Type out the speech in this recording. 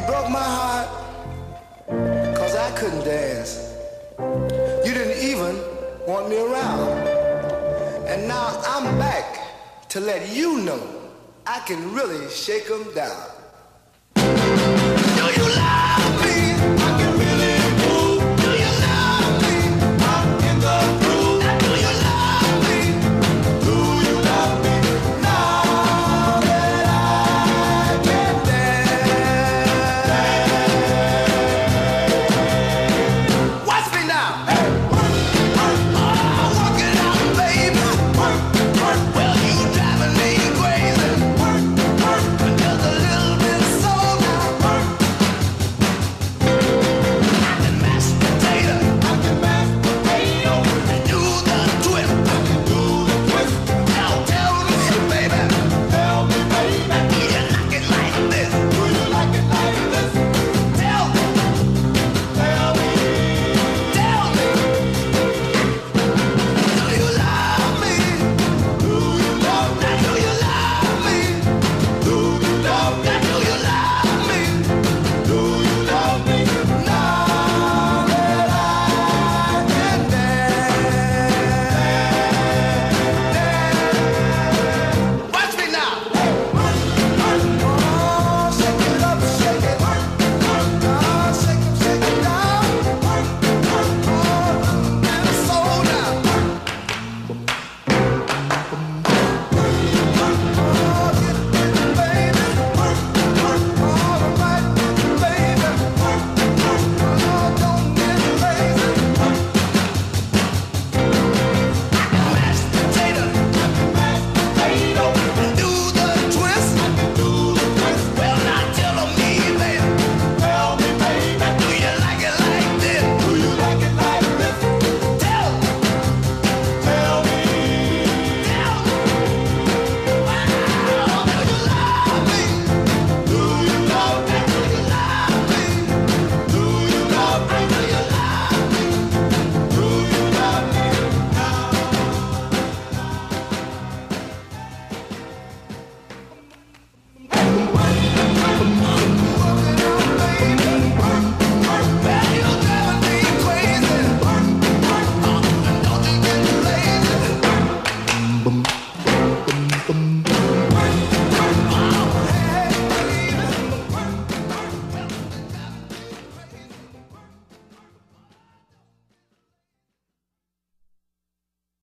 You broke my heart because I couldn't dance. You didn't even want me around. And now I'm back to let you know I can really shake them down.